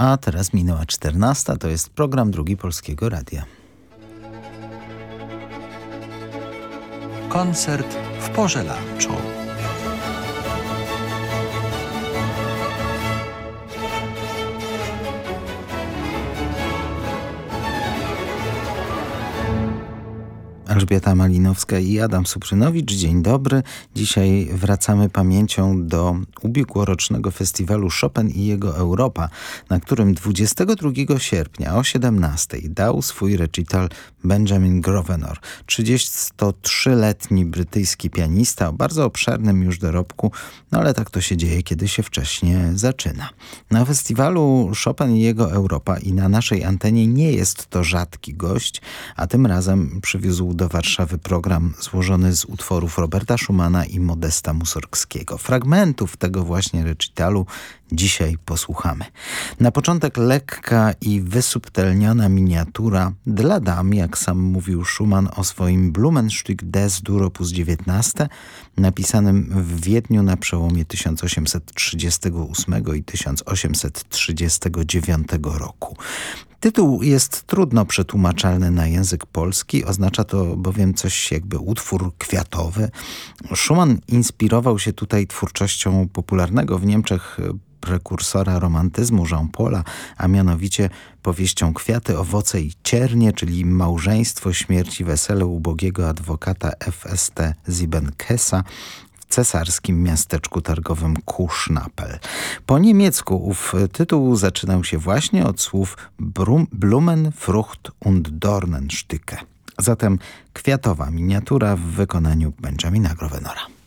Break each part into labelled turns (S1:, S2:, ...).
S1: A teraz minęła 14. To jest program Drugi Polskiego Radia.
S2: Koncert w porze lunchu.
S1: Elżbieta Malinowska i Adam Suprzynowicz. Dzień dobry. Dzisiaj wracamy pamięcią do ubiegłorocznego festiwalu Chopin i jego Europa, na którym 22 sierpnia o 17 dał swój recital Benjamin Grosvenor, 33-letni brytyjski pianista o bardzo obszernym już dorobku, no ale tak to się dzieje, kiedy się wcześnie zaczyna. Na festiwalu Chopin i jego Europa i na naszej antenie nie jest to rzadki gość, a tym razem przywiózł do Warszawy program złożony z utworów Roberta Schumana i Modesta Mussorgskiego. Fragmentów tego właśnie recitalu dzisiaj posłuchamy. Na początek lekka i wysubtelniona miniatura dla dam, jak sam mówił Schumann o swoim Blumenstück des Dur op. 19, napisanym w Wiedniu na przełomie 1838 i 1839 roku. Tytuł jest trudno przetłumaczalny na język polski, oznacza to bowiem coś jakby utwór kwiatowy. Schumann inspirował się tutaj twórczością popularnego w Niemczech prekursora romantyzmu Jean-Paula, a mianowicie powieścią Kwiaty, owoce i ciernie, czyli małżeństwo śmierci wesele ubogiego adwokata FST Siebenkesa cesarskim miasteczku targowym Kusznapel. Po niemiecku ów tytuł zaczynał się właśnie od słów Blumen, Frucht und Dornenstücke. Zatem kwiatowa miniatura w wykonaniu Benjamina Grovenora.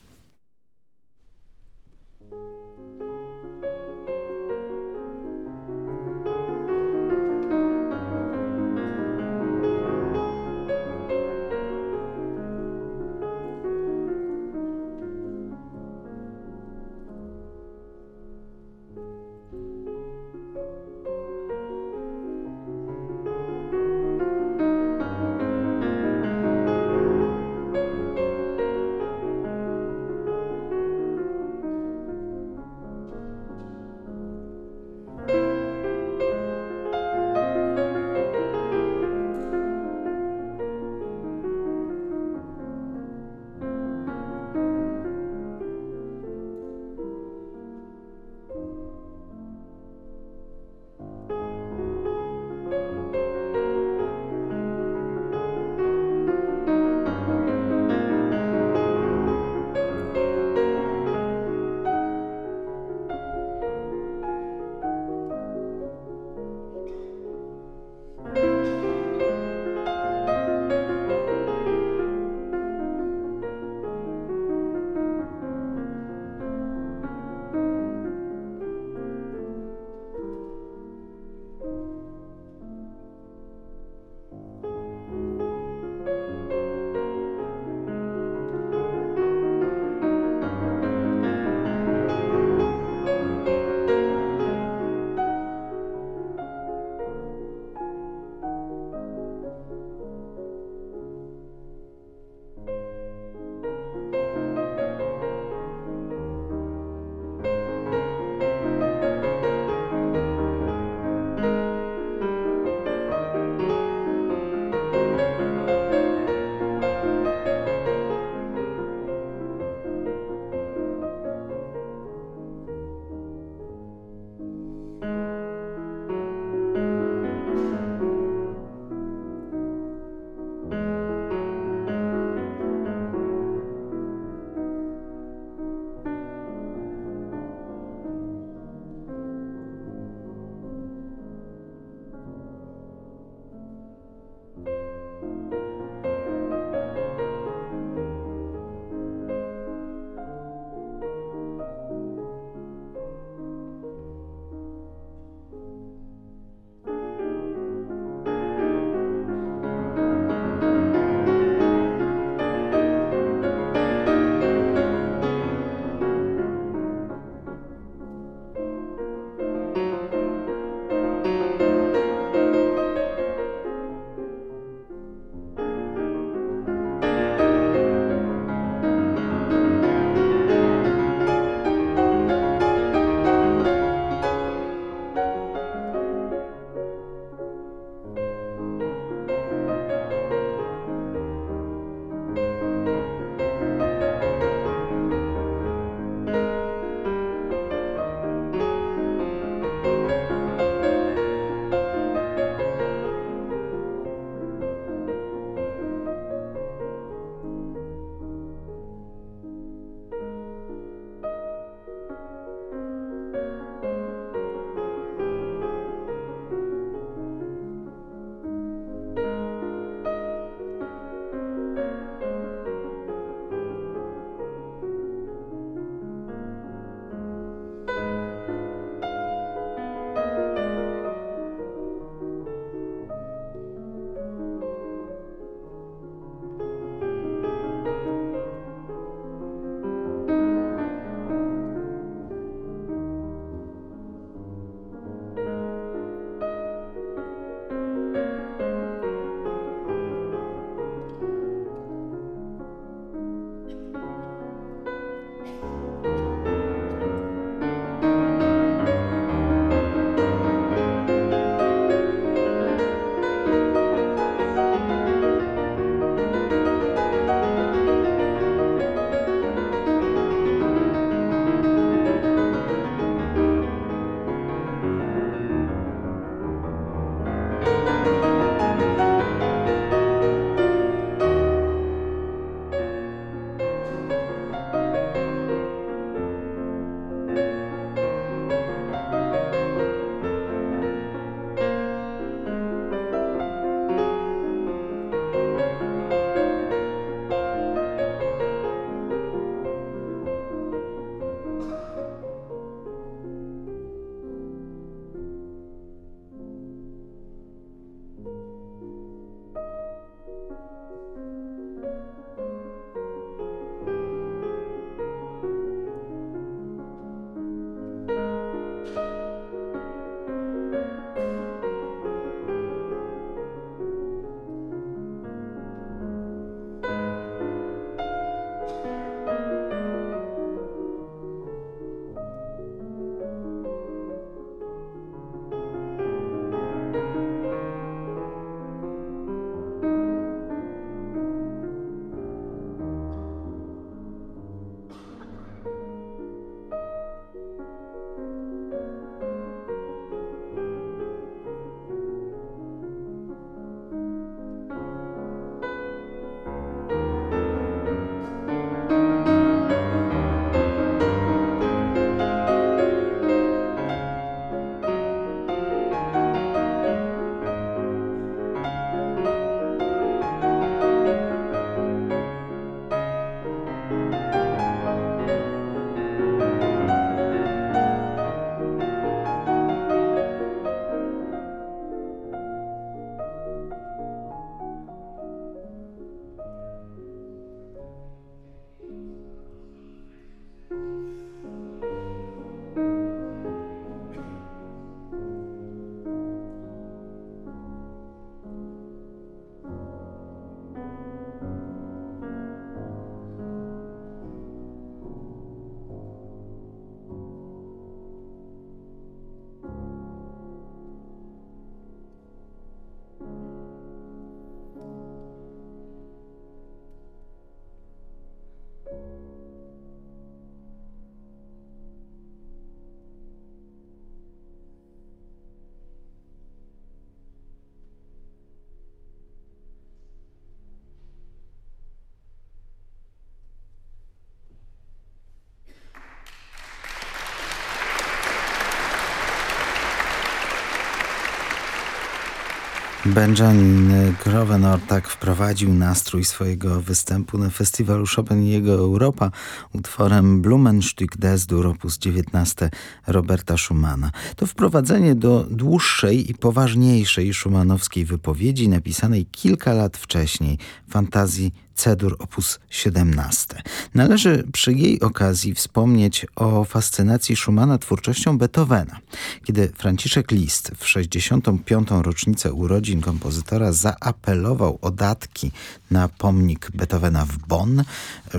S1: Benjamin Grovenor tak wprowadził nastrój swojego występu na festiwalu Chopin i jego Europa utworem Blumenstück des Dur op. 19 Roberta Schumana. To wprowadzenie do dłuższej i poważniejszej szumanowskiej wypowiedzi napisanej kilka lat wcześniej, fantazji Cedur op. 17. Należy przy jej okazji wspomnieć o fascynacji Schumana twórczością Beethovena. Kiedy Franciszek List w 65. rocznicę urodzin kompozytora zaapelował o datki na pomnik Beethovena w Bonn,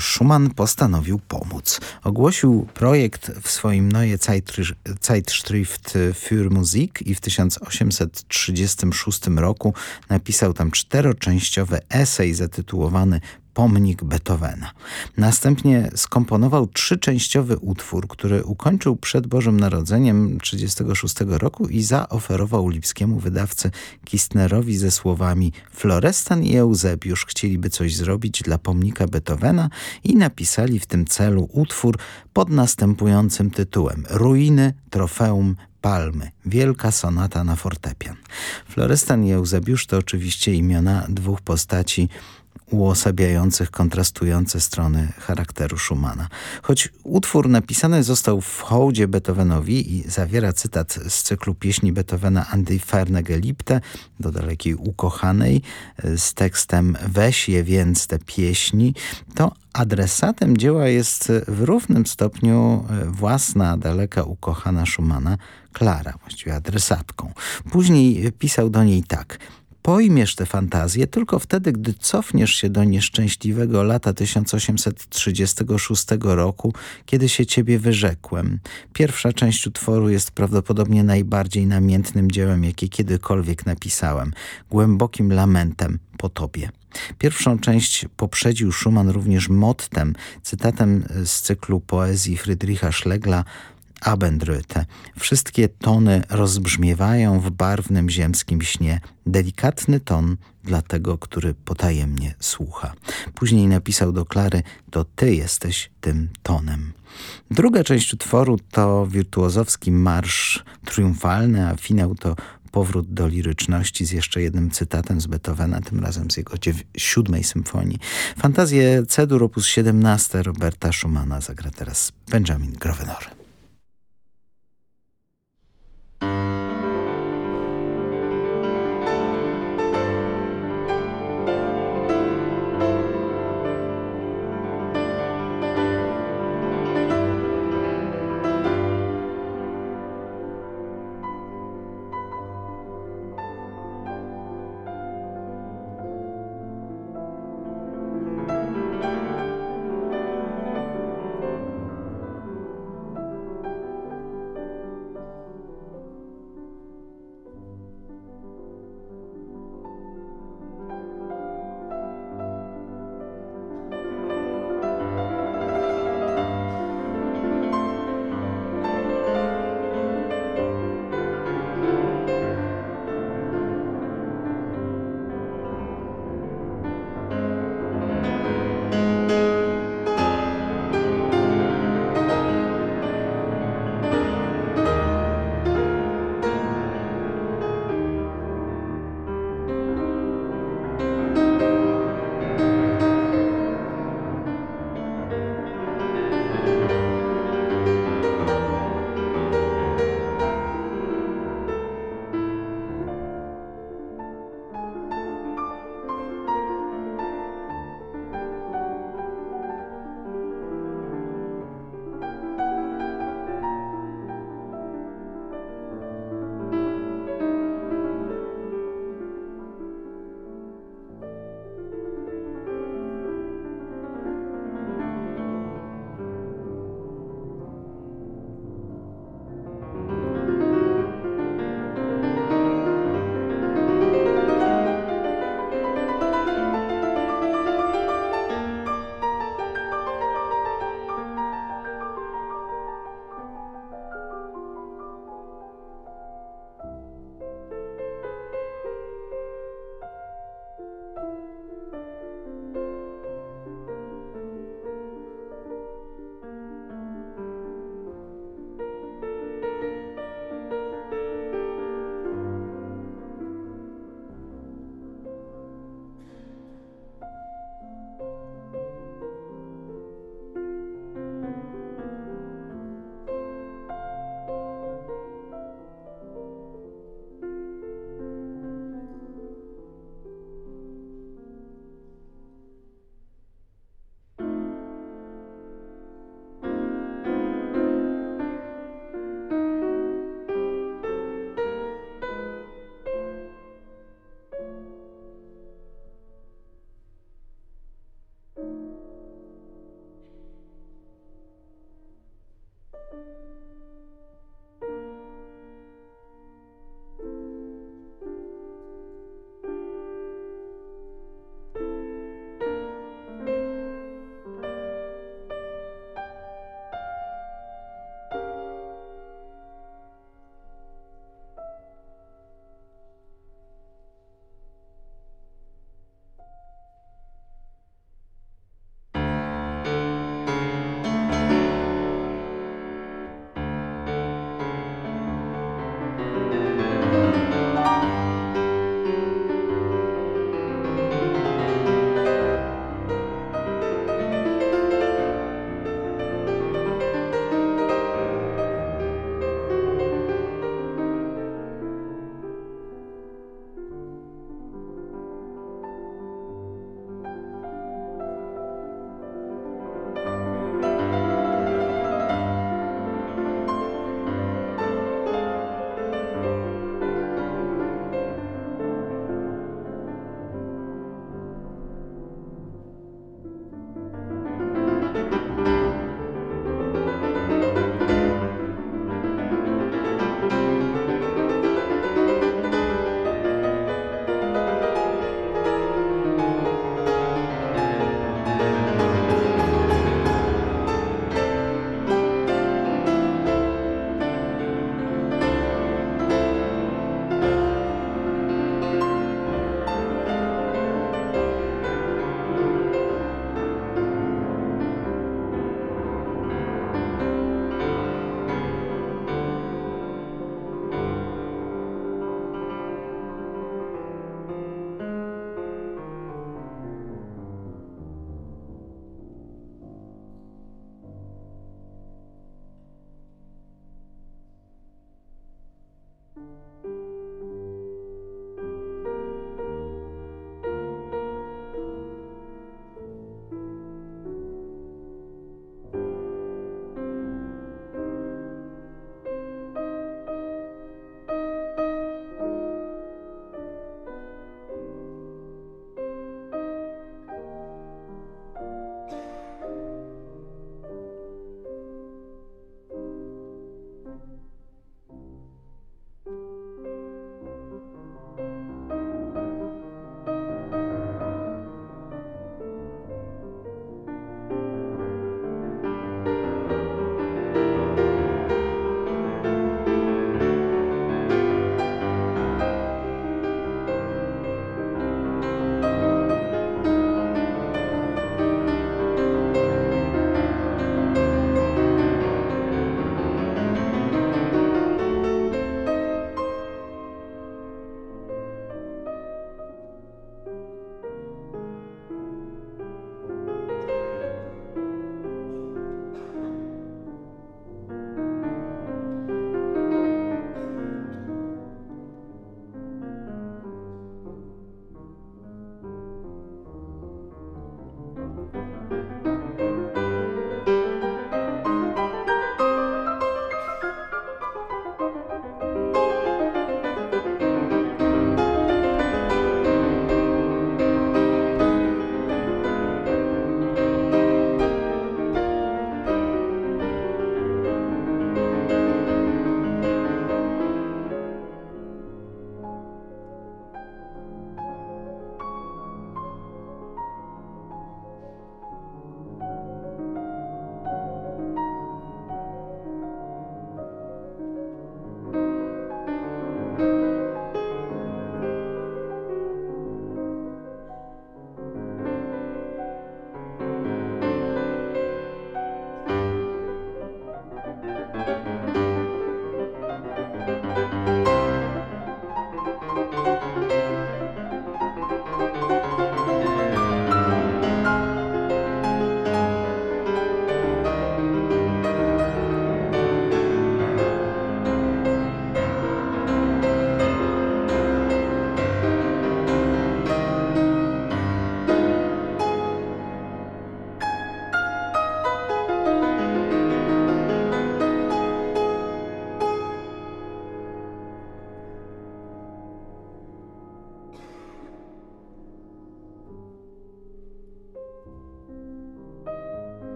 S1: Schumann postanowił pomóc. Ogłosił projekt w swoim Neue Zeitschrift für Musik i w 1836 roku napisał tam czteroczęściowy esej zatytułowany Pomnik Beethovena. Następnie skomponował trzyczęściowy utwór, który ukończył przed Bożym Narodzeniem 1936 roku i zaoferował lipskiemu wydawcy Kistnerowi ze słowami Florestan i Eusebiusz chcieliby coś zrobić dla pomnika Beethovena i napisali w tym celu utwór pod następującym tytułem Ruiny Trofeum Palmy. Wielka sonata na fortepian. Florestan i Eusebiusz to oczywiście imiona dwóch postaci uosabiających kontrastujące strony charakteru Schumana. Choć utwór napisany został w hołdzie Beethovenowi i zawiera cytat z cyklu pieśni Beethovena Andy Ferne Geliebte do dalekiej ukochanej z tekstem Weź je więc te pieśni, to adresatem dzieła jest w równym stopniu własna daleka ukochana Schumana, Klara, właściwie adresatką. Później pisał do niej tak – pojmiesz tę fantazję tylko wtedy, gdy cofniesz się do nieszczęśliwego lata 1836 roku, kiedy się ciebie wyrzekłem. Pierwsza część utworu jest prawdopodobnie najbardziej namiętnym dziełem, jakie kiedykolwiek napisałem. Głębokim lamentem po tobie. Pierwszą część poprzedził Schumann również mottem, cytatem z cyklu poezji Friedricha Schlegla Abendröte. Wszystkie tony rozbrzmiewają w barwnym ziemskim śnie. Delikatny ton dla tego, który potajemnie słucha. Później napisał do Klary, to ty jesteś tym tonem. Druga część utworu to wirtuozowski marsz triumfalny, a finał to powrót do liryczności z jeszcze jednym cytatem z Beethovena, tym razem z jego siódmej symfonii. Fantazję Cedur op. 17 Roberta Schumana zagra teraz Benjamin Grovenor.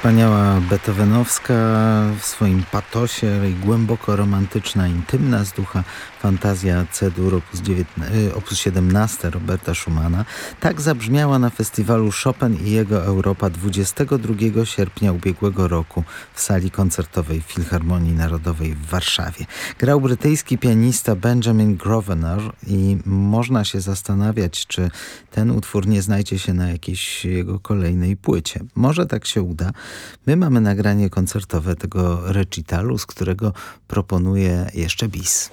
S1: Wspaniała beethovenowska w swoim patosie i głęboko romantyczna, intymna z ducha fantazja C-dur opus, 19, opus 17 Roberta Schumana. Tak zabrzmiała na festiwalu Chopin i jego Europa 22 sierpnia ubiegłego roku w sali koncertowej Filharmonii Narodowej w Warszawie. Grał brytyjski pianista Benjamin Grosvenor i można się zastanawiać, czy ten utwór nie znajdzie się na jakiejś jego kolejnej płycie. Może tak się uda. My mamy nagranie koncertowe tego recitalu, z którego proponuję jeszcze bis.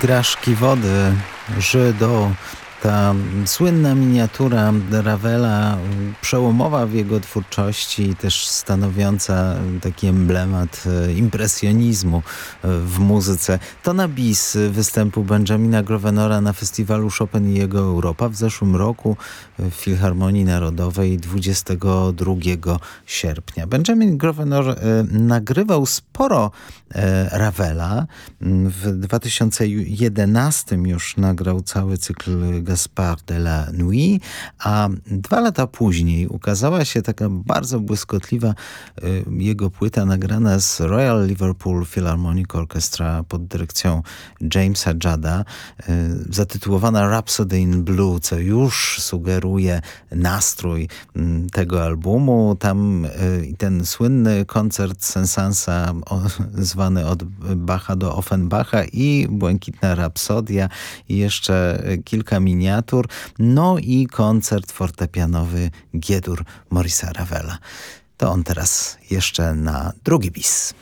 S1: Graszki wody, Żydo, ta słynna miniatura Ravela, przełomowa w jego twórczości, też stanowiąca taki emblemat e, impresjonizmu e, w muzyce. To na bis występu Benjamina Grovenora na festiwalu Chopin i jego Europa w zeszłym roku w Filharmonii Narodowej 22 sierpnia. Benjamin Grovenor e, nagrywał sporo Ravela. W 2011 już nagrał cały cykl Gaspard de la Nuit, a dwa lata później ukazała się taka bardzo błyskotliwa y, jego płyta nagrana z Royal Liverpool Philharmonic Orchestra pod dyrekcją Jamesa Jada, y, zatytułowana Rhapsody in Blue, co już sugeruje nastrój mm, tego albumu. Tam y, ten słynny koncert Sensansa zwany od Bacha do Offenbacha i Błękitna Rapsodia i jeszcze kilka mini miniatur, no i koncert fortepianowy Giedur Morisa Ravela. To on teraz jeszcze na drugi bis.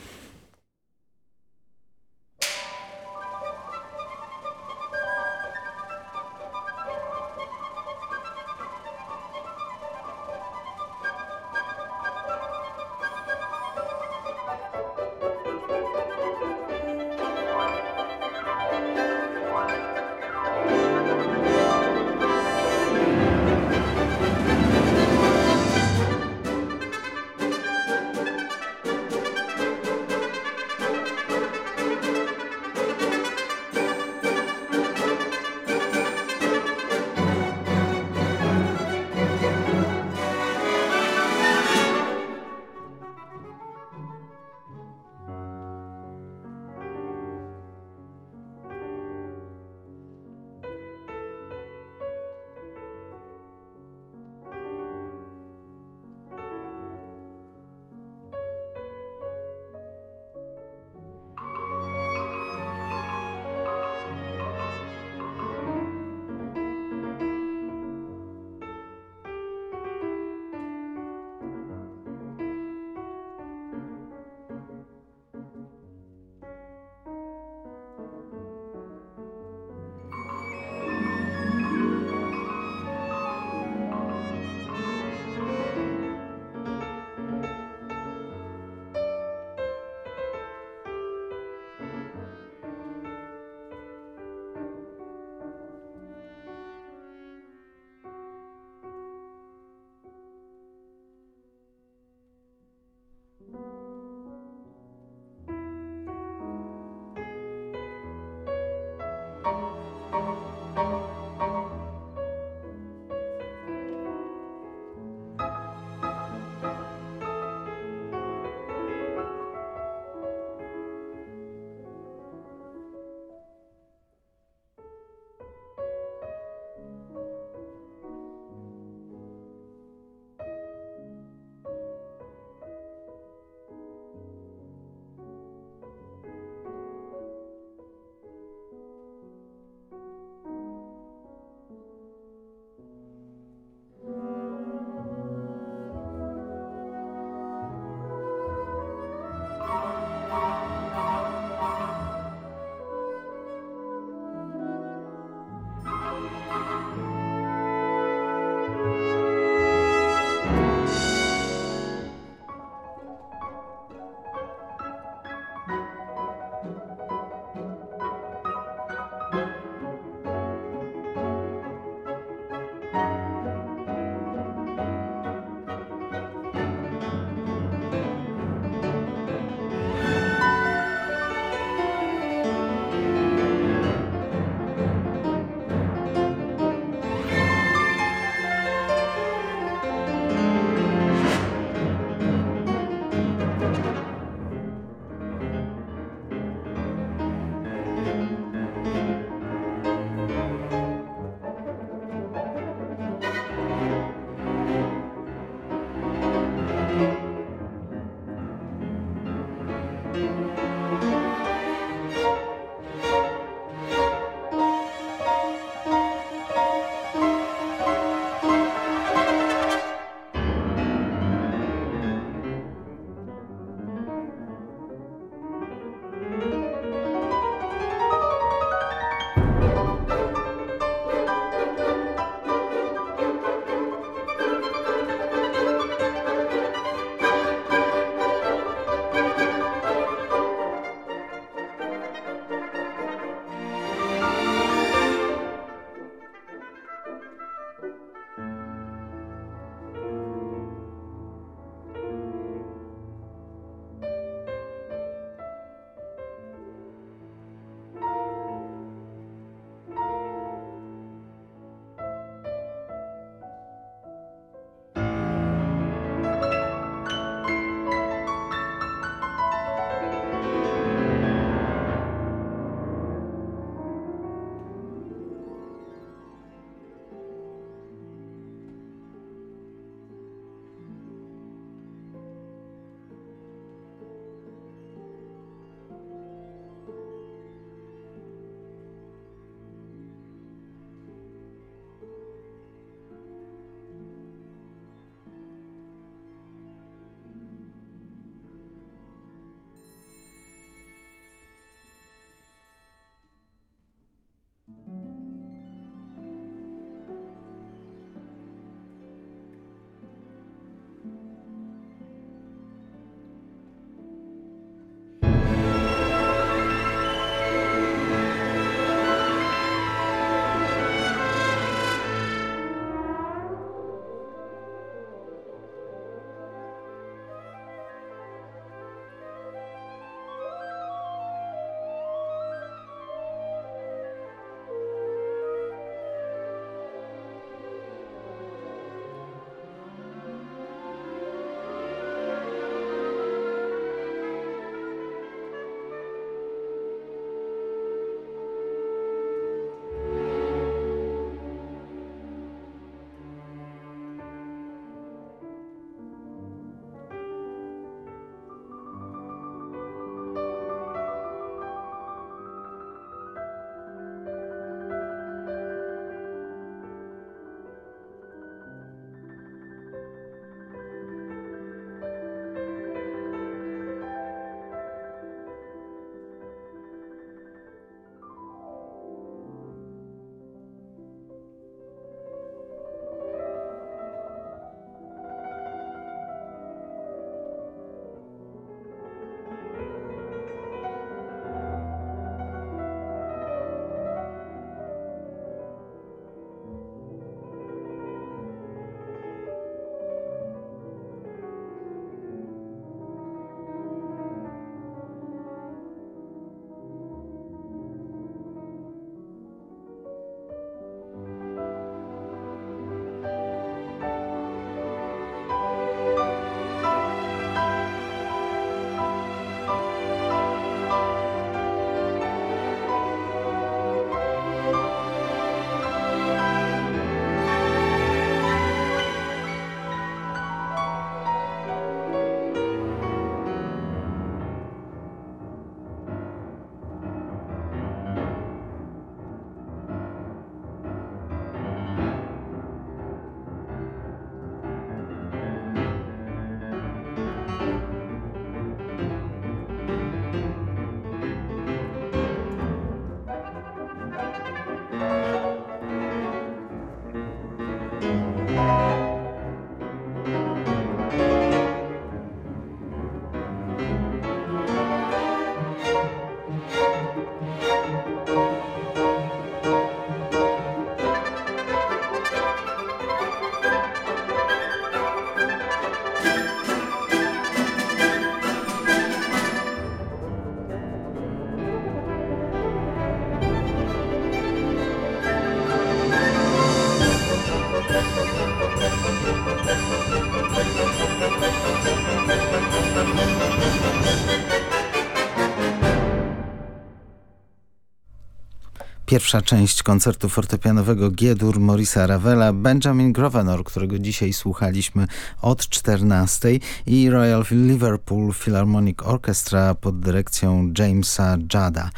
S1: Pierwsza część koncertu fortepianowego G-dur Morisa Ravela, Benjamin Grosvenor, którego dzisiaj słuchaliśmy od 14 i Royal Liverpool Philharmonic Orchestra pod dyrekcją Jamesa Jada.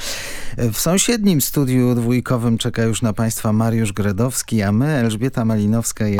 S1: W sąsiednim studiu dwójkowym czeka już na Państwa Mariusz Gredowski, a my, Elżbieta Malinowska i